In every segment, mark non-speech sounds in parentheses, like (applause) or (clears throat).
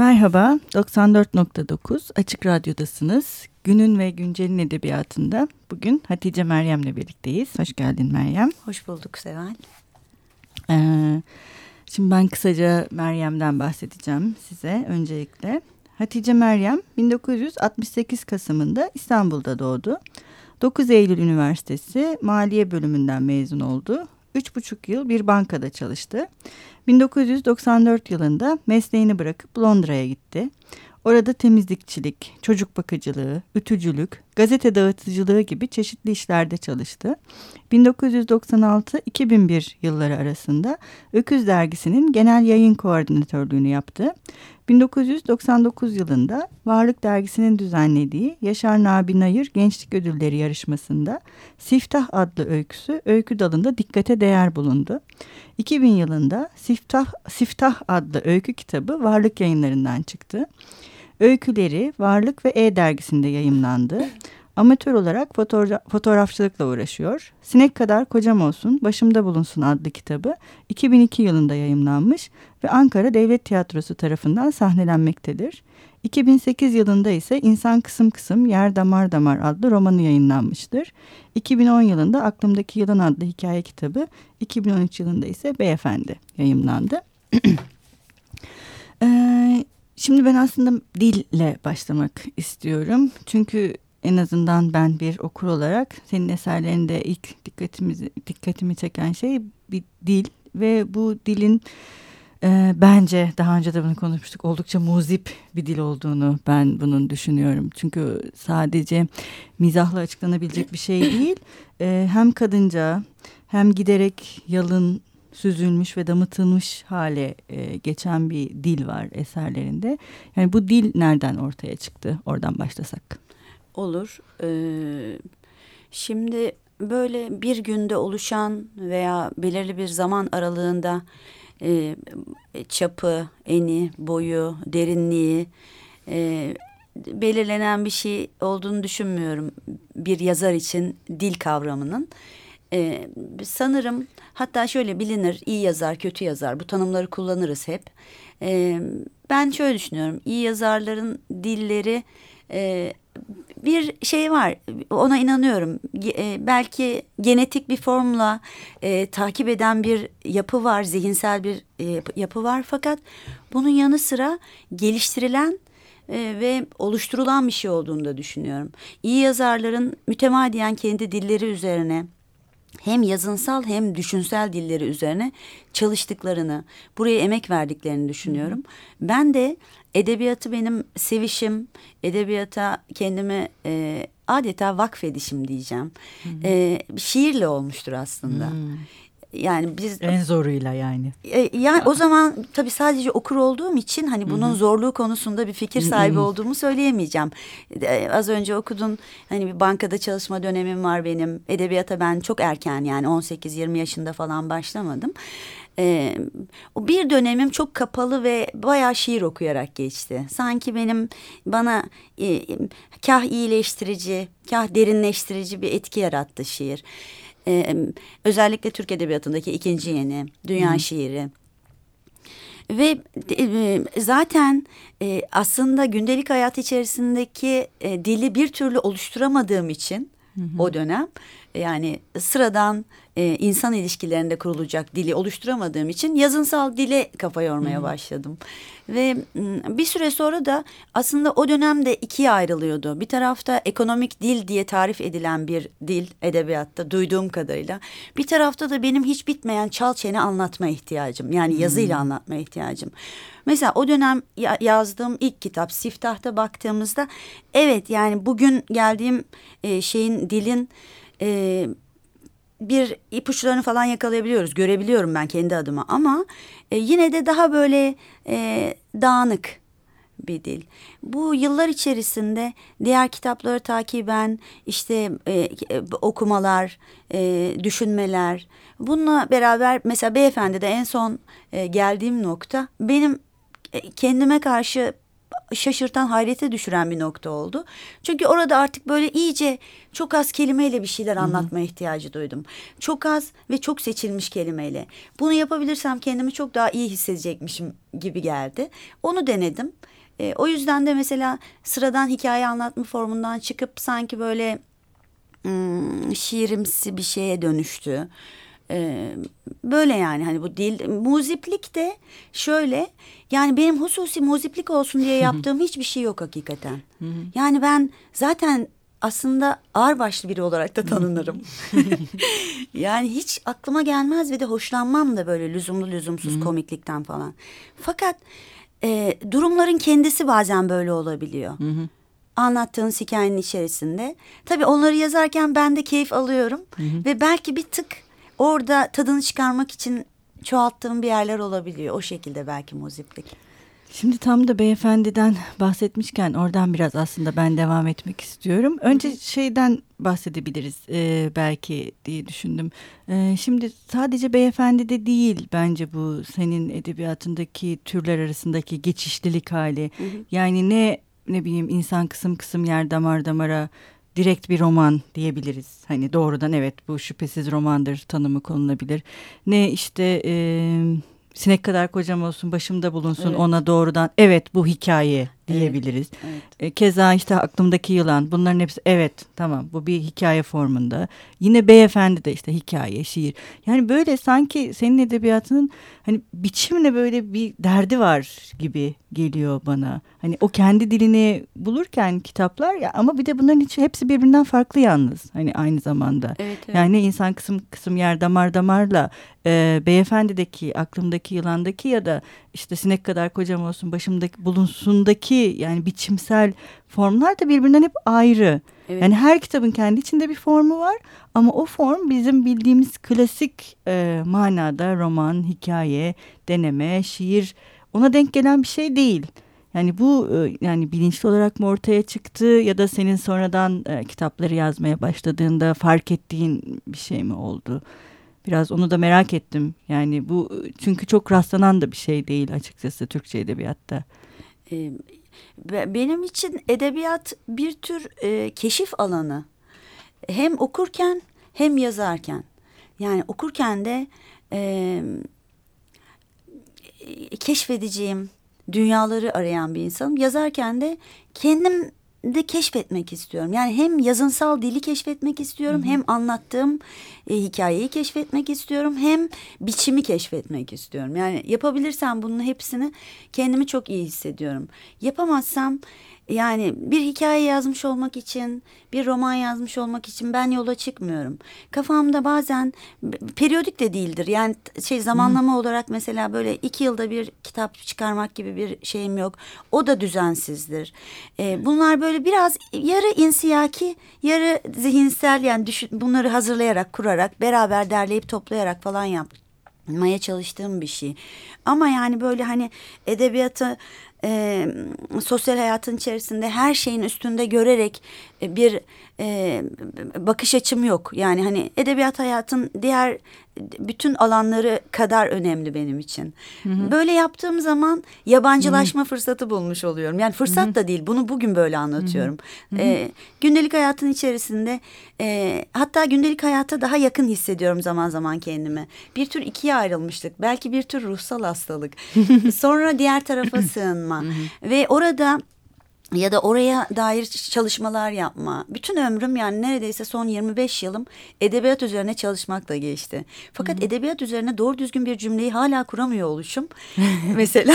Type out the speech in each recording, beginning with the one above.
Merhaba, 94.9 Açık Radyo'dasınız. Günün ve Güncel'in edebiyatında bugün Hatice Meryem'le birlikteyiz. Hoş geldin Meryem. Hoş bulduk Seval. Ee, şimdi ben kısaca Meryem'den bahsedeceğim size öncelikle. Hatice Meryem 1968 Kasım'ında İstanbul'da doğdu. 9 Eylül Üniversitesi Maliye Bölümünden mezun oldu. Üç buçuk yıl bir bankada çalıştı. 1994 yılında mesleğini bırakıp Londra'ya gitti. Orada temizlikçilik, çocuk bakıcılığı, ütücülük, gazete dağıtıcılığı gibi çeşitli işlerde çalıştı. 1996-2001 yılları arasında Öküz Dergisi'nin genel yayın koordinatörlüğünü yaptı. 1999 yılında Varlık Dergisi'nin düzenlediği Yaşar Nabi Nayır Gençlik Ödülleri yarışmasında Siftah adlı öyküsü öykü dalında dikkate değer bulundu. 2000 yılında Siftah, Siftah adlı öykü kitabı Varlık yayınlarından çıktı. Öyküleri Varlık ve E dergisinde yayımlandı. Amatör olarak fotoğra fotoğrafçılıkla uğraşıyor. Sinek kadar kocam olsun, başımda bulunsun adlı kitabı 2002 yılında yayımlanmış ve Ankara Devlet Tiyatrosu tarafından sahnelenmektedir. 2008 yılında ise İnsan Kısım Kısım Yer Damar Damar adlı romanı yayınlanmıştır. 2010 yılında Aklımdaki Yılan adlı hikaye kitabı, 2013 yılında ise Beyefendi yayımlandı. (clears throat) ee, şimdi ben aslında dille başlamak istiyorum. Çünkü en azından ben bir okur olarak senin eserlerinde ilk dikkatimizi dikkatimi çeken şey bir dil ve bu dilin e, bence daha önce de bunu konuşmuştuk oldukça muzip bir dil olduğunu ben bunun düşünüyorum. Çünkü sadece mizahla açıklanabilecek bir şey değil. E, hem kadınca hem giderek yalın süzülmüş ve damıtılmış hale e, geçen bir dil var eserlerinde. Yani bu dil nereden ortaya çıktı? Oradan başlasak olur. Ee, şimdi böyle bir günde oluşan veya belirli bir zaman aralığında e, çapı, eni, boyu, derinliği e, belirlenen bir şey olduğunu düşünmüyorum bir yazar için dil kavramının. Ee, sanırım hatta şöyle bilinir iyi yazar kötü yazar bu tanımları kullanırız hep. Ee, ben şöyle düşünüyorum iyi yazarların dilleri e, bir şey var. Ona inanıyorum. E, belki genetik bir formla e, takip eden bir yapı var zihinsel bir e, yapı var. Fakat bunun yanı sıra geliştirilen e, ve oluşturulan bir şey olduğunu da düşünüyorum. İyi yazarların mütemadiyen kendi dilleri üzerine hem yazınsal hem düşünsel dilleri üzerine çalıştıklarını, buraya emek verdiklerini düşünüyorum. Ben de edebiyatı benim sevişim, edebiyata kendimi e, adeta vakfedişim diyeceğim. E, şiirle olmuştur aslında. Hı. Yani biz en zoruyla yani. E, yani o zaman tabii sadece okur olduğum için hani bunun Hı -hı. zorluğu konusunda bir fikir sahibi Hı -hı. olduğumu söyleyemeyeceğim. E, az önce okudun hani bir bankada çalışma dönemim var benim. Edebiyata ben çok erken yani 18-20 yaşında falan başlamadım. Ee, o bir dönemim çok kapalı ve bayağı şiir okuyarak geçti. Sanki benim bana e, kah iyileştirici, kah derinleştirici bir etki yarattı şiir. Ee, özellikle Türk Edebiyatı'ndaki ikinci yeni, dünya Hı. şiiri. Ve e, zaten e, aslında gündelik hayat içerisindeki e, dili bir türlü oluşturamadığım için hı hı. o dönem yani sıradan e, insan ilişkilerinde kurulacak dili oluşturamadığım için yazınsal dile kafa yormaya hmm. başladım. Ve bir süre sonra da aslında o dönemde ikiye ayrılıyordu. Bir tarafta ekonomik dil diye tarif edilen bir dil edebiyatta duyduğum kadarıyla. Bir tarafta da benim hiç bitmeyen çal çene anlatma ihtiyacım. Yani yazıyla hmm. anlatma ihtiyacım. Mesela o dönem yazdığım ilk kitap Siftah'ta baktığımızda evet yani bugün geldiğim e, şeyin dilin e, bir ipuçlarını falan yakalayabiliyoruz. Görebiliyorum ben kendi adıma ama e, yine de daha böyle e, dağınık bir dil. Bu yıllar içerisinde diğer kitapları takiben işte e, e, okumalar, e, düşünmeler bununla beraber mesela beyefendi de en son e, geldiğim nokta benim e, kendime karşı şaşırtan, hayrete düşüren bir nokta oldu. Çünkü orada artık böyle iyice çok az kelimeyle bir şeyler anlatma Hı -hı. ihtiyacı duydum. Çok az ve çok seçilmiş kelimeyle. Bunu yapabilirsem kendimi çok daha iyi hissedecekmişim gibi geldi. Onu denedim. E, o yüzden de mesela sıradan hikaye anlatma formundan çıkıp sanki böyle hmm, şiirimsi bir şeye dönüştü. Ee, böyle yani hani bu dil muziplik de şöyle yani benim hususi muziplik olsun diye (laughs) yaptığım hiçbir şey yok hakikaten. yani ben zaten aslında ağırbaşlı biri olarak da tanınırım. (laughs) yani hiç aklıma gelmez ve de hoşlanmam da böyle lüzumlu lüzumsuz komiklikten falan. Fakat e, durumların kendisi bazen böyle olabiliyor. Anlattığınız hikayenin içerisinde. Tabii onları yazarken ben de keyif alıyorum. Ve belki bir tık orada tadını çıkarmak için çoğalttığım bir yerler olabiliyor. O şekilde belki muziplik. Şimdi tam da beyefendiden bahsetmişken oradan biraz aslında ben devam etmek istiyorum. Önce şeyden bahsedebiliriz e, belki diye düşündüm. E, şimdi sadece beyefendi de değil bence bu senin edebiyatındaki türler arasındaki geçişlilik hali. Hı hı. Yani ne ne bileyim insan kısım kısım yer damar damara direkt bir roman diyebiliriz. Hani doğrudan evet bu şüphesiz romandır tanımı konulabilir. Ne işte e, sinek kadar kocam olsun başımda bulunsun evet. ona doğrudan evet bu hikaye diyebiliriz. Evet, evet. Keza işte aklımdaki yılan bunların hepsi evet tamam bu bir hikaye formunda. Yine beyefendi de işte hikaye, şiir. Yani böyle sanki senin edebiyatının hani biçimle böyle bir derdi var gibi geliyor bana. Hani o kendi dilini bulurken kitaplar ya ama bir de bunların içi hepsi birbirinden farklı yalnız. Hani aynı zamanda. Evet, evet. Yani insan kısım kısım yer damar damarla e, beyefendideki aklımdaki yılandaki ya da işte sinek kadar kocam olsun başımdaki bulunsundaki yani biçimsel formlar da birbirinden hep ayrı. Evet. Yani her kitabın kendi içinde bir formu var ama o form bizim bildiğimiz klasik e, manada roman, hikaye, deneme, şiir ona denk gelen bir şey değil. Yani bu e, yani bilinçli olarak mı ortaya çıktı ya da senin sonradan e, kitapları yazmaya başladığında fark ettiğin bir şey mi oldu? Biraz onu da merak ettim. Yani bu çünkü çok rastlanan da bir şey değil açıkçası Türkçe edebiyatta. Ee, benim için edebiyat bir tür e, keşif alanı. Hem okurken hem yazarken. Yani okurken de e, keşfedeceğim dünyaları arayan bir insanım. Yazarken de kendim de keşfetmek istiyorum. Yani hem yazınsal dili keşfetmek istiyorum, Hı -hı. hem anlattığım e, hikayeyi keşfetmek istiyorum, hem biçimi keşfetmek istiyorum. Yani yapabilirsem bunun hepsini kendimi çok iyi hissediyorum. Yapamazsam yani bir hikaye yazmış olmak için, bir roman yazmış olmak için ben yola çıkmıyorum. Kafamda bazen periyodik de değildir. Yani şey zamanlama Hı. olarak mesela böyle iki yılda bir kitap çıkarmak gibi bir şeyim yok. O da düzensizdir. Ee, bunlar böyle biraz yarı insiyaki, yarı zihinsel yani düşün, bunları hazırlayarak, kurarak, beraber derleyip toplayarak falan yapmaya çalıştığım bir şey. Ama yani böyle hani edebiyatı e, sosyal hayatın içerisinde her şeyin üstünde görerek bir e, bakış açım yok. Yani hani edebiyat hayatın diğer bütün alanları kadar önemli benim için. Hı hı. Böyle yaptığım zaman yabancılaşma hı hı. fırsatı bulmuş oluyorum. Yani fırsat hı hı. da değil bunu bugün böyle anlatıyorum. Hı hı. E, gündelik hayatın içerisinde e, hatta gündelik hayata daha yakın hissediyorum zaman zaman kendimi. Bir tür ikiye ayrılmıştık. Belki bir tür ruhsal hastalık. (laughs) Sonra diğer tarafa sığınma. Ve orada ya da oraya dair çalışmalar yapma. Bütün ömrüm yani neredeyse son 25 yılım edebiyat üzerine çalışmakla geçti. Fakat -hı. edebiyat üzerine doğru düzgün bir cümleyi hala kuramıyor oluşum. (laughs) mesela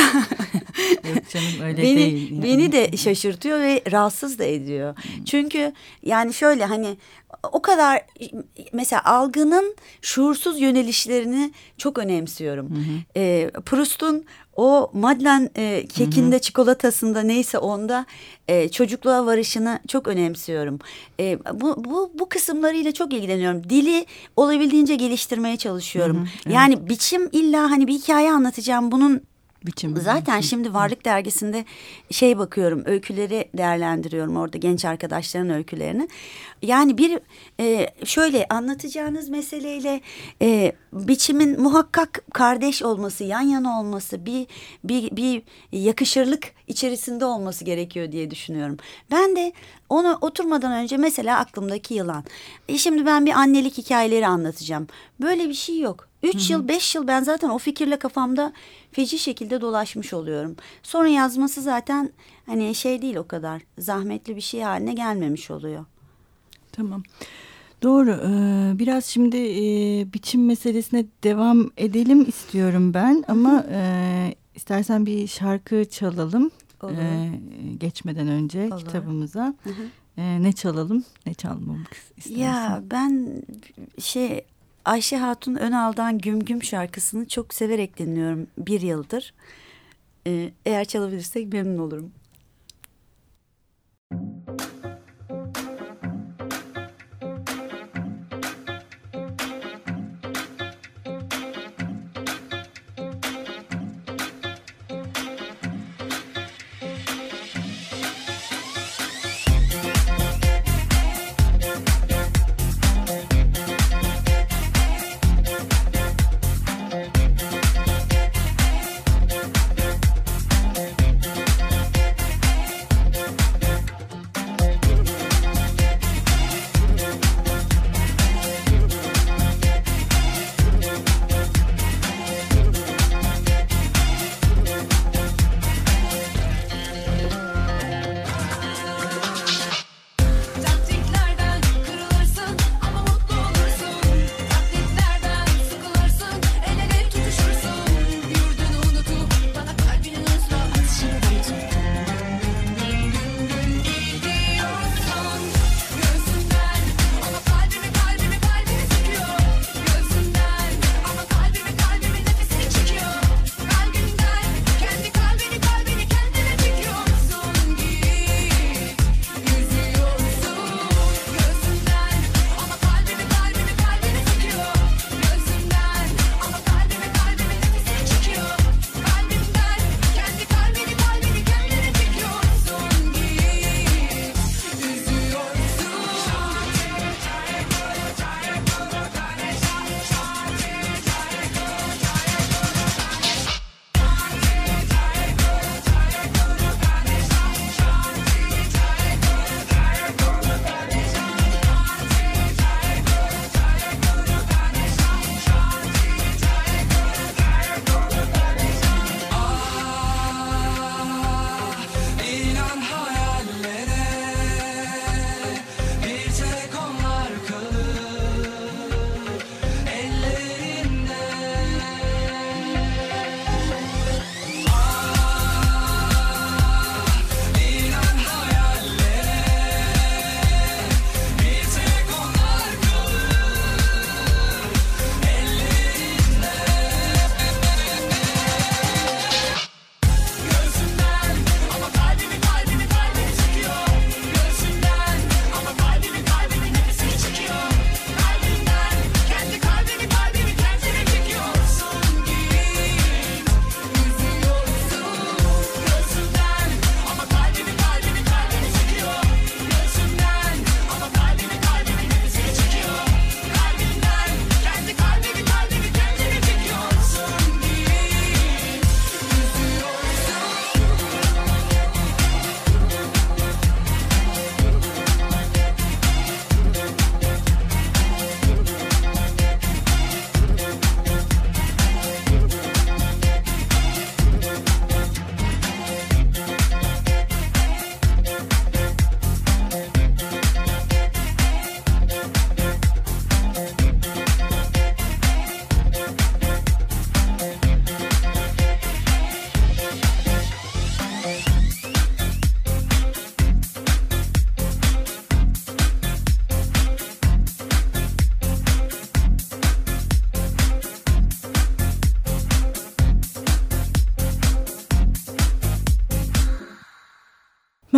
Yok canım öyle (laughs) beni, değil. Yani. Beni de şaşırtıyor ve rahatsız da ediyor. Hı. Çünkü yani şöyle hani o kadar mesela algının şuursuz yönelişlerini çok önemsiyorum. Hı hı. E, Proust'un o Madlen e, kekinde, hı hı. çikolatasında neyse onda e, çocukluğa varışını çok önemsiyorum. E, bu, bu, bu kısımlarıyla çok ilgileniyorum. Dili olabildiğince geliştirmeye çalışıyorum. Hı hı, evet. Yani biçim illa hani bir hikaye anlatacağım bunun biçim. Zaten şimdi Varlık Dergisi'nde şey bakıyorum öyküleri değerlendiriyorum orada genç arkadaşların öykülerini. Yani bir e, şöyle anlatacağınız meseleyle e, biçimin muhakkak kardeş olması, yan yana olması, bir bir bir yakışırlık içerisinde olması gerekiyor diye düşünüyorum. Ben de onu oturmadan önce mesela aklımdaki yılan. E şimdi ben bir annelik hikayeleri anlatacağım. Böyle bir şey yok. Üç yıl, beş yıl ben zaten o fikirle kafamda feci şekilde dolaşmış oluyorum. Sonra yazması zaten hani şey değil o kadar zahmetli bir şey haline gelmemiş oluyor. Tamam. Doğru. Ee, biraz şimdi e, biçim meselesine devam edelim istiyorum ben ama e, istersen bir şarkı çalalım. Olur. E, geçmeden önce Olur. kitabımıza. Hı hı. E, ne çalalım, ne çalmamız istersin? Ya ben şey Ayşe Hatun Önal'dan Güm Güm şarkısını çok severek dinliyorum bir yıldır. Ee, eğer çalabilirsek memnun olurum.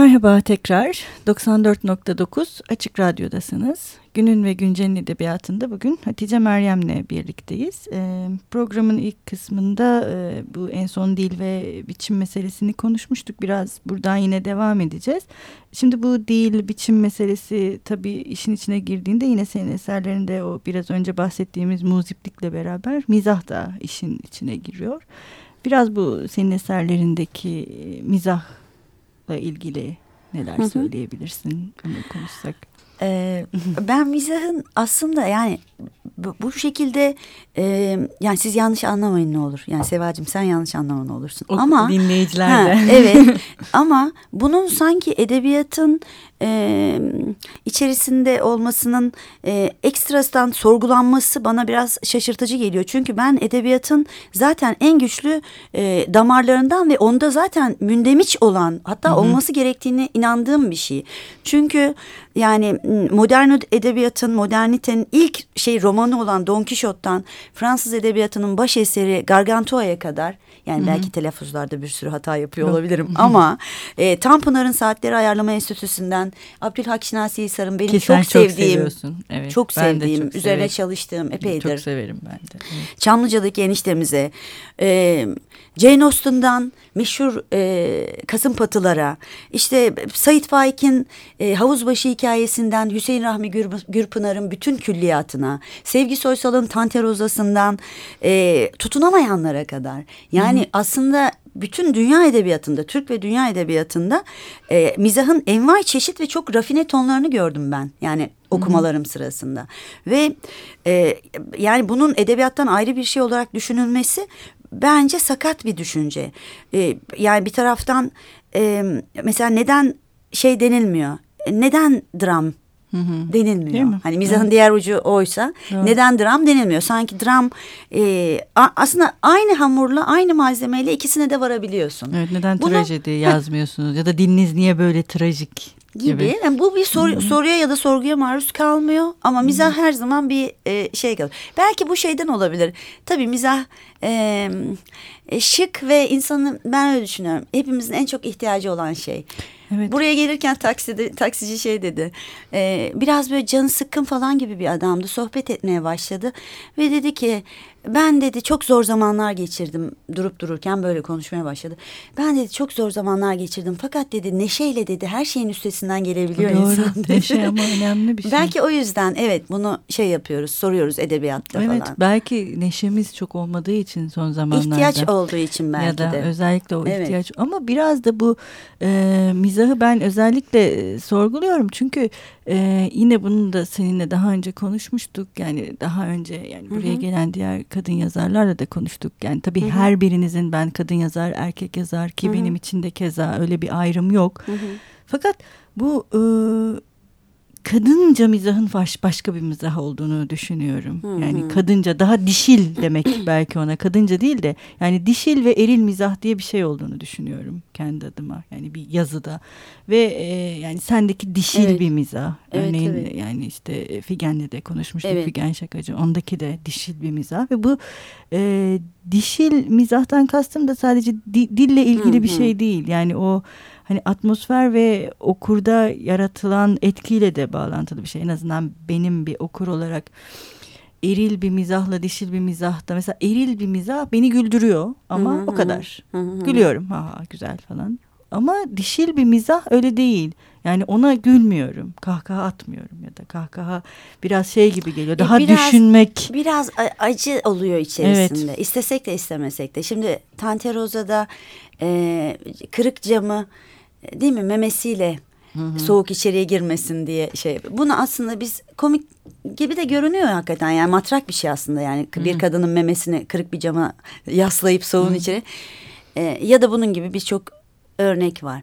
Merhaba tekrar 94.9 Açık Radyo'dasınız. Günün ve Güncel'in edebiyatında bugün Hatice Meryem'le birlikteyiz. E, programın ilk kısmında e, bu en son dil ve biçim meselesini konuşmuştuk. Biraz buradan yine devam edeceğiz. Şimdi bu dil, biçim meselesi tabii işin içine girdiğinde yine senin eserlerinde o biraz önce bahsettiğimiz muziplikle beraber mizah da işin içine giriyor. Biraz bu senin eserlerindeki mizahla ilgili neler söyleyebilirsin? Onu konuşsak. Ee, ben mizahın aslında yani bu, bu şekilde e, yani siz yanlış anlamayın ne olur. Yani Sevacığım sen yanlış anlama ne olursun. O, ama dinleyiciler de. Ha, (laughs) evet ama bunun sanki edebiyatın e, içerisinde olmasının e, ekstrasından sorgulanması bana biraz şaşırtıcı geliyor. Çünkü ben edebiyatın zaten en güçlü e, damarlarından ve onda zaten mündemiç olan hatta Hı -hı. olması gerektiğini inandığım bir şey. Çünkü yani modern edebiyatın, modernitenin ilk şey romanı olan Don Quixote'dan Fransız edebiyatının baş eseri Gargantua'ya kadar yani Hı-hı. belki telaffuzlarda bir sürü hata yapıyor Yok. olabilirim (laughs) ama e, Tanpınar'ın Saatleri Ayarlama Enstitüsü'nden Abdülhak Şinasi Hisar'ın benim Ki çok sevdiğim, çok, evet, çok sevdiğim, çok üzerine severim. çalıştığım epeydir. Çok severim ben de. Evet. Çamlıca'daki eniştemize, e, Jane Austen'dan meşhur e, Kasım Patılara, işte Sait Faik'in e, Havuzbaşı hikayesinden Hüseyin Rahmi Gür, Gürpınar'ın bütün külliyatına, Sevgi Soysal'ın Tanterozasından e, tutunamayanlara kadar. Yani Hı -hı. aslında bütün dünya edebiyatında, Türk ve dünya edebiyatında e, mizahın envai çeşit ve çok rafine tonlarını gördüm ben. Yani okumalarım Hı -hı. sırasında. Ve e, yani bunun edebiyattan ayrı bir şey olarak düşünülmesi bence sakat bir düşünce. E, yani bir taraftan e, mesela neden şey denilmiyor? Neden dram Hı hı. denilmiyor. Hani mizahın evet. diğer ucu oysa evet. neden dram denilmiyor? Sanki dram e, aslında aynı hamurla aynı malzemeyle ikisine de varabiliyorsun. Evet neden Bunu, trajedi yazmıyorsunuz ya da diliniz niye böyle trajik? Gibi. Yani bu bir sor, Hı-hı. soruya ya da sorguya maruz kalmıyor ama mizah Hı-hı. her zaman bir e, şey kalıyor. Belki bu şeyden olabilir. Tabii mizah e, şık ve insanın ben öyle düşünüyorum. Hepimizin en çok ihtiyacı olan şey. Evet. Buraya gelirken takside, taksici şey dedi. E, biraz böyle canı sıkkın falan gibi bir adamdı. Sohbet etmeye başladı. Ve dedi ki ben dedi çok zor zamanlar geçirdim durup dururken böyle konuşmaya başladı. Ben dedi çok zor zamanlar geçirdim fakat dedi neşeyle dedi her şeyin üstesinden gelebiliyor Doğru, insan. Dedi. Neşe ama (laughs) önemli bir şey. Belki o yüzden evet bunu şey yapıyoruz soruyoruz edebiyatta evet, falan. Evet belki neşemiz çok olmadığı için son zamanlarda. İhtiyaç olduğu için belki ya da de. özellikle o evet. ihtiyaç ama biraz da bu e, mizahı ben özellikle e, sorguluyorum çünkü e, yine bunu da seninle daha önce konuşmuştuk yani daha önce yani buraya Hı -hı. gelen diğer kadın yazarlarla da konuştuk. Yani tabii Hı -hı. her birinizin ben kadın yazar, erkek yazar ki Hı -hı. benim için de keza öyle bir ayrım yok. Hı -hı. Fakat bu e, kadınca mizahın baş, başka bir mizah olduğunu düşünüyorum. Hı hı. Yani kadınca daha dişil demek (coughs) belki ona kadınca değil de yani dişil ve eril mizah diye bir şey olduğunu düşünüyorum kendi adıma. Yani bir yazıda ve e, yani sendeki dişil evet. bir mizah. Evet, Örneğin evet. yani işte e, Figen'le de konuşmuştuk evet. Figen Şakacı. Ondaki de dişil bir mizah ve bu e, dişil mizahtan kastım da sadece di, dille ilgili hı hı. bir şey değil. Yani o hani atmosfer ve okurda yaratılan etkiyle de bağlantılı bir şey. En azından benim bir okur olarak eril bir mizahla dişil bir mizahta mesela eril bir mizah beni güldürüyor ama hı hı, o kadar. Hı hı. Gülüyorum ha, güzel falan. Ama dişil bir mizah öyle değil. Yani ona gülmüyorum. Kahkaha atmıyorum ya da kahkaha biraz şey gibi geliyor. E, Daha e biraz, düşünmek. Biraz acı oluyor içerisinde. Evet. İstesek de istemesek de. Şimdi Tante Rosa'da e, kırık camı değil mi memesiyle Hı hı. soğuk içeriye girmesin diye şey. Bunu aslında biz komik gibi de görünüyor hakikaten yani matrak bir şey aslında yani hı hı. bir kadının memesini kırık bir cama (laughs) yaslayıp soğun içeri ee, ya da bunun gibi birçok örnek var.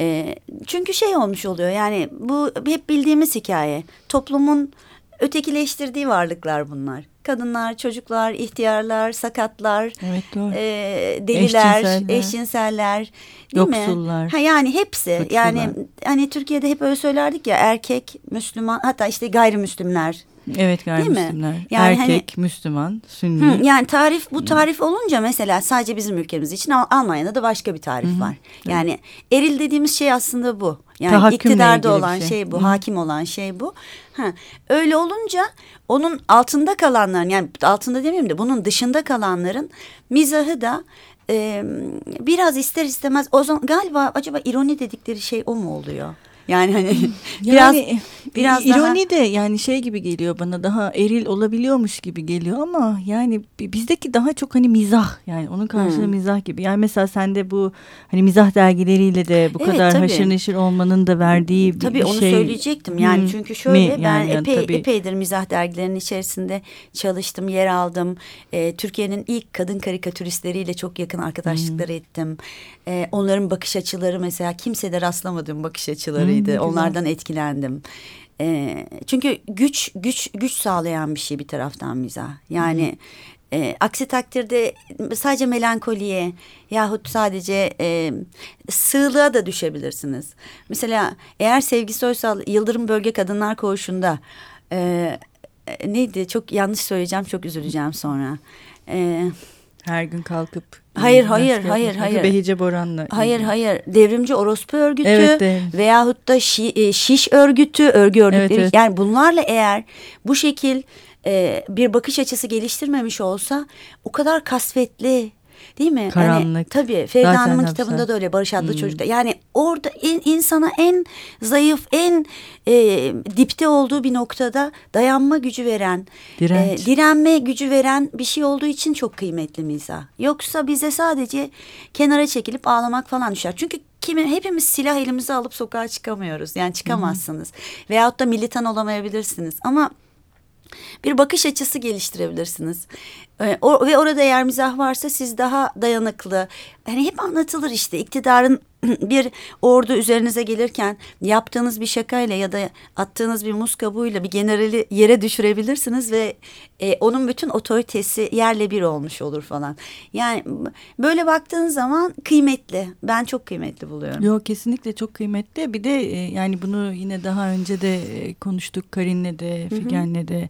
Ee, çünkü şey olmuş oluyor yani bu hep bildiğimiz hikaye toplumun ötekileştirdiği varlıklar bunlar kadınlar, çocuklar, ihtiyarlar, sakatlar, evet, doğru. E, deliler, eşcinseller, eşcinseller değil yoksullar. mi? Ha, yani hepsi. Suçlular. Yani hani Türkiye'de hep öyle söylerdik ya erkek, Müslüman hatta işte gayrimüslimler Evet gayrimüslimler. Yani Erkek, hani, Müslüman, Sünni. Hı, yani tarif bu tarif olunca mesela sadece bizim ülkemiz için Almanya'da da başka bir tarif Hı-hı. var. Yani evet. eril dediğimiz şey aslında bu. Yani Tahakkümle iktidarda olan şey. şey bu, Hı-hı. hakim olan şey bu. Ha, öyle olunca onun altında kalanların yani altında demeyeyim de bunun dışında kalanların mizahı da e, biraz ister istemez o zaman galiba acaba ironi dedikleri şey o mu oluyor? Yani hani biraz (laughs) yani, biraz ironi daha... de yani şey gibi geliyor bana daha eril olabiliyormuş gibi geliyor ama yani bizdeki daha çok hani mizah yani onun karşılığı hmm. mizah gibi. Yani mesela sende bu hani mizah dergileriyle de bu evet, kadar tabii. haşır neşir olmanın da verdiği tabii, bir onu şey. söyleyecektim. Yani hmm. çünkü şöyle Mi? ben yani, epey tabii. epeydir mizah dergilerinin içerisinde çalıştım, yer aldım. Ee, Türkiye'nin ilk kadın karikatüristleriyle çok yakın arkadaşlıklar hmm. ettim. Ee, onların bakış açıları mesela kimsede rastlamadığım bakış açılarıydı. Hmm şeydi. Onlardan etkilendim. E, çünkü güç güç güç sağlayan bir şey bir taraftan mizah. Yani e, aksi takdirde sadece melankoliye yahut sadece e, sığlığa da düşebilirsiniz. Mesela eğer Sevgi Soysal Yıldırım Bölge Kadınlar Koğuşu'nda e, neydi çok yanlış söyleyeceğim çok üzüleceğim sonra. E, Her gün kalkıp Hayır hayır hayır hayır. Behice Boran'la. Hayır hayır. Devrimci orospu örgütü evet, devrim. veyahut da şi, e, şiş örgütü, örgü örgütleri. Evet, evet. Yani bunlarla eğer bu şekil e, bir bakış açısı geliştirmemiş olsa o kadar kasvetli Değil mi? Karanlık. Hani, tabii Feride Hanım'ın kitabında da öyle Barış adlı hmm. çocukta. Yani orada in, insana en zayıf, en e, dipte olduğu bir noktada dayanma gücü veren, e, direnme gücü veren bir şey olduğu için çok kıymetli mizah. Yoksa bize sadece kenara çekilip ağlamak falan düşer. Çünkü kimi hepimiz silah elimize alıp sokağa çıkamıyoruz. Yani çıkamazsınız. Hmm. Veyahut da militan olamayabilirsiniz. Ama bir bakış açısı geliştirebilirsiniz. Ee, o, ve orada eğer mizah varsa siz daha dayanıklı. Hani hep anlatılır işte iktidarın (clears throat) bir ordu üzerinize gelirken yaptığınız bir şakayla ya da attığınız bir muz kabuğuyla bir generali yere düşürebilirsiniz ve e, onun bütün otoritesi yerle bir olmuş olur falan. Yani böyle baktığın zaman kıymetli. Ben çok kıymetli buluyorum. Yok kesinlikle çok kıymetli. Bir de e, yani bunu yine daha önce de e, konuştuk Karin'le de Figen'le de.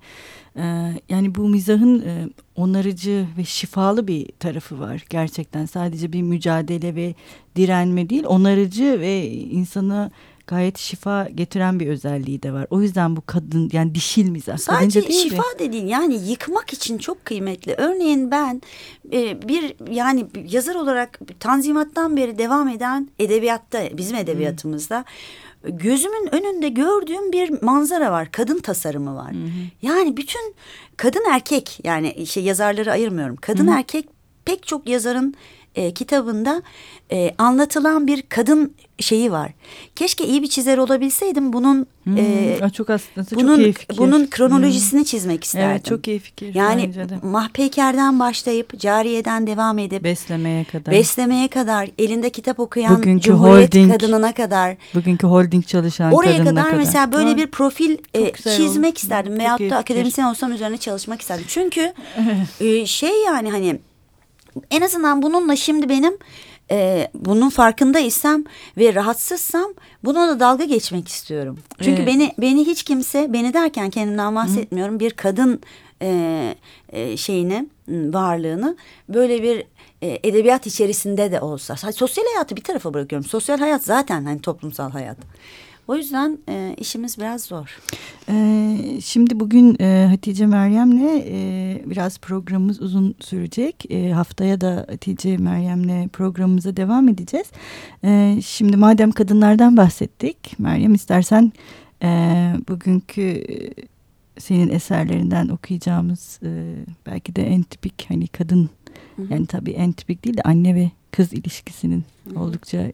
Ee, yani bu mizahın e, onarıcı ve şifalı bir tarafı var gerçekten. Sadece bir mücadele ve direnme değil, onarıcı ve insana gayet şifa getiren bir özelliği de var. O yüzden bu kadın yani dişil mizah. Sadece değil şifa mi? dediğin yani yıkmak için çok kıymetli. Örneğin ben e, bir yani yazar olarak Tanzimat'tan beri devam eden edebiyatta bizim edebiyatımızda hmm gözümün önünde gördüğüm bir manzara var. Kadın tasarımı var. Hı hı. Yani bütün kadın erkek yani şey yazarları ayırmıyorum. Kadın hı hı. erkek pek çok yazarın e, kitabında e, anlatılan bir kadın şeyi var. Keşke iyi bir çizer olabilseydim bunun hmm, e, çok aslında bunun, çok iyi fikir. Bunun kronolojisini hmm. çizmek isterdim. Evet çok iyi fikir. Yani Mahpeyker'den başlayıp Cariye'den devam edip beslemeye kadar. Beslemeye kadar elinde kitap okuyan bugünkü Cumhuriyet holding, kadınına kadar. Bugünkü holding çalışan oraya kadar. Kadar mesela böyle bir profil e, çizmek oldu. isterdim. Çok Veyahut da akademisyen olsam üzerine çalışmak isterdim. Çünkü (laughs) e, şey yani hani en azından bununla şimdi benim e, bunun farkındaysam ve rahatsızsam bununla dalga geçmek istiyorum. Çünkü evet. beni beni hiç kimse beni derken kendimden bahsetmiyorum Hı. bir kadın e, e, şeyini varlığını böyle bir e, edebiyat içerisinde de olsa sosyal hayatı bir tarafa bırakıyorum. Sosyal hayat zaten hani toplumsal hayat. O yüzden e, işimiz biraz zor. Ee, şimdi bugün e, Hatice Meryem'le e, biraz programımız uzun sürecek. E, haftaya da Hatice Meryem'le programımıza devam edeceğiz. E, şimdi madem kadınlardan bahsettik, Meryem istersen e, bugünkü e, senin eserlerinden okuyacağımız e, belki de en tipik hani kadın Hı -hı. yani tabii en tipik değil de anne ve kız ilişkisinin Hı -hı. oldukça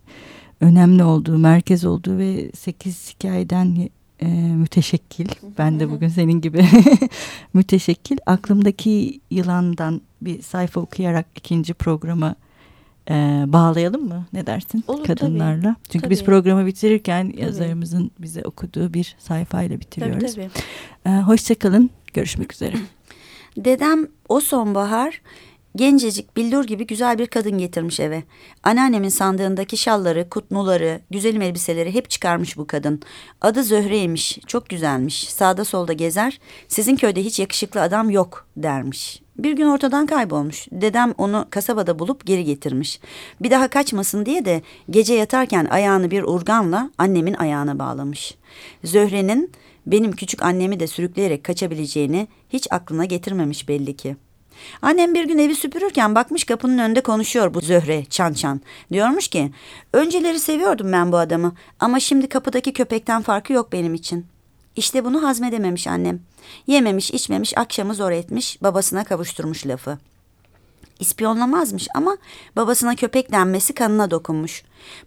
önemli olduğu, merkez olduğu ve sekiz hikayeden e, müteşekkil. Ben de bugün senin gibi (laughs) müteşekkil. Aklımdaki yılandan bir sayfa okuyarak ikinci programa e, bağlayalım mı? Ne dersin? Olur, Kadınlarla. Tabii. Çünkü tabii. biz programı bitirirken tabii. yazarımızın bize okuduğu bir sayfayla bitiriyoruz. Tabii, tabii. E, hoşçakalın. Görüşmek üzere. (clears throat) Dedem o sonbahar Gencecik billur gibi güzel bir kadın getirmiş eve. Anneannemin sandığındaki şalları, kutnuları, güzelim elbiseleri hep çıkarmış bu kadın. Adı Zöhre'ymiş, çok güzelmiş. Sağda solda gezer, sizin köyde hiç yakışıklı adam yok dermiş. Bir gün ortadan kaybolmuş. Dedem onu kasabada bulup geri getirmiş. Bir daha kaçmasın diye de gece yatarken ayağını bir urganla annemin ayağına bağlamış. Zöhre'nin benim küçük annemi de sürükleyerek kaçabileceğini hiç aklına getirmemiş belli ki. Annem bir gün evi süpürürken bakmış kapının önünde konuşuyor bu Zöhre çan çan. Diyormuş ki önceleri seviyordum ben bu adamı ama şimdi kapıdaki köpekten farkı yok benim için. İşte bunu hazmedememiş annem. Yememiş içmemiş akşamı zor etmiş babasına kavuşturmuş lafı. İspiyonlamazmış ama babasına köpek denmesi kanına dokunmuş.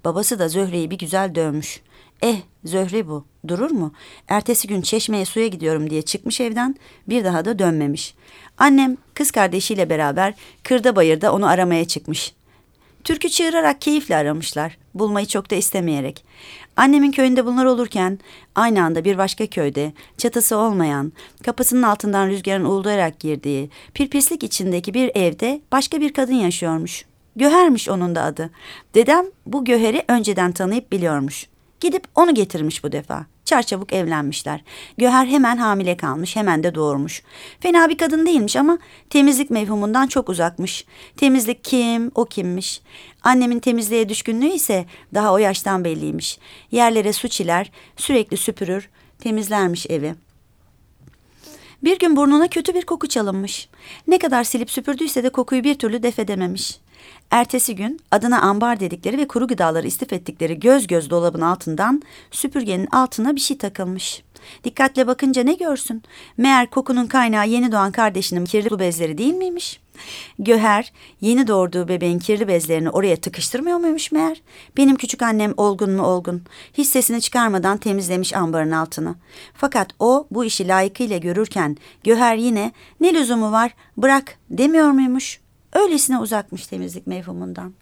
Babası da Zöhre'yi bir güzel dövmüş. Eh Zöhre bu durur mu? Ertesi gün çeşmeye suya gidiyorum diye çıkmış evden bir daha da dönmemiş. Annem kız kardeşiyle beraber kırda bayırda onu aramaya çıkmış. Türkü çığırarak keyifle aramışlar. Bulmayı çok da istemeyerek. Annemin köyünde bunlar olurken aynı anda bir başka köyde çatısı olmayan, kapısının altından rüzgarın uğuldayarak girdiği, pirpislik içindeki bir evde başka bir kadın yaşıyormuş. Göhermiş onun da adı. Dedem bu Göher'i önceden tanıyıp biliyormuş. Gidip onu getirmiş bu defa. Çarçabuk evlenmişler. Göher hemen hamile kalmış, hemen de doğurmuş. Fena bir kadın değilmiş ama temizlik mevhumundan çok uzakmış. Temizlik kim, o kimmiş. Annemin temizliğe düşkünlüğü ise daha o yaştan belliymiş. Yerlere su çiler, sürekli süpürür, temizlermiş evi. Bir gün burnuna kötü bir koku çalınmış. Ne kadar silip süpürdüyse de kokuyu bir türlü def edememiş. Ertesi gün adına ambar dedikleri ve kuru gıdaları istif ettikleri göz göz dolabın altından süpürgenin altına bir şey takılmış. Dikkatle bakınca ne görsün? Meğer kokunun kaynağı yeni doğan kardeşinin kirli bezleri değil miymiş? Göher yeni doğurduğu bebeğin kirli bezlerini oraya tıkıştırmıyor muymuş meğer? Benim küçük annem olgun mu olgun. Hiç sesini çıkarmadan temizlemiş ambarın altını. Fakat o bu işi layıkıyla görürken Göher yine ne lüzumu var bırak demiyor muymuş? Öylesine uzakmış temizlik mevhumundan.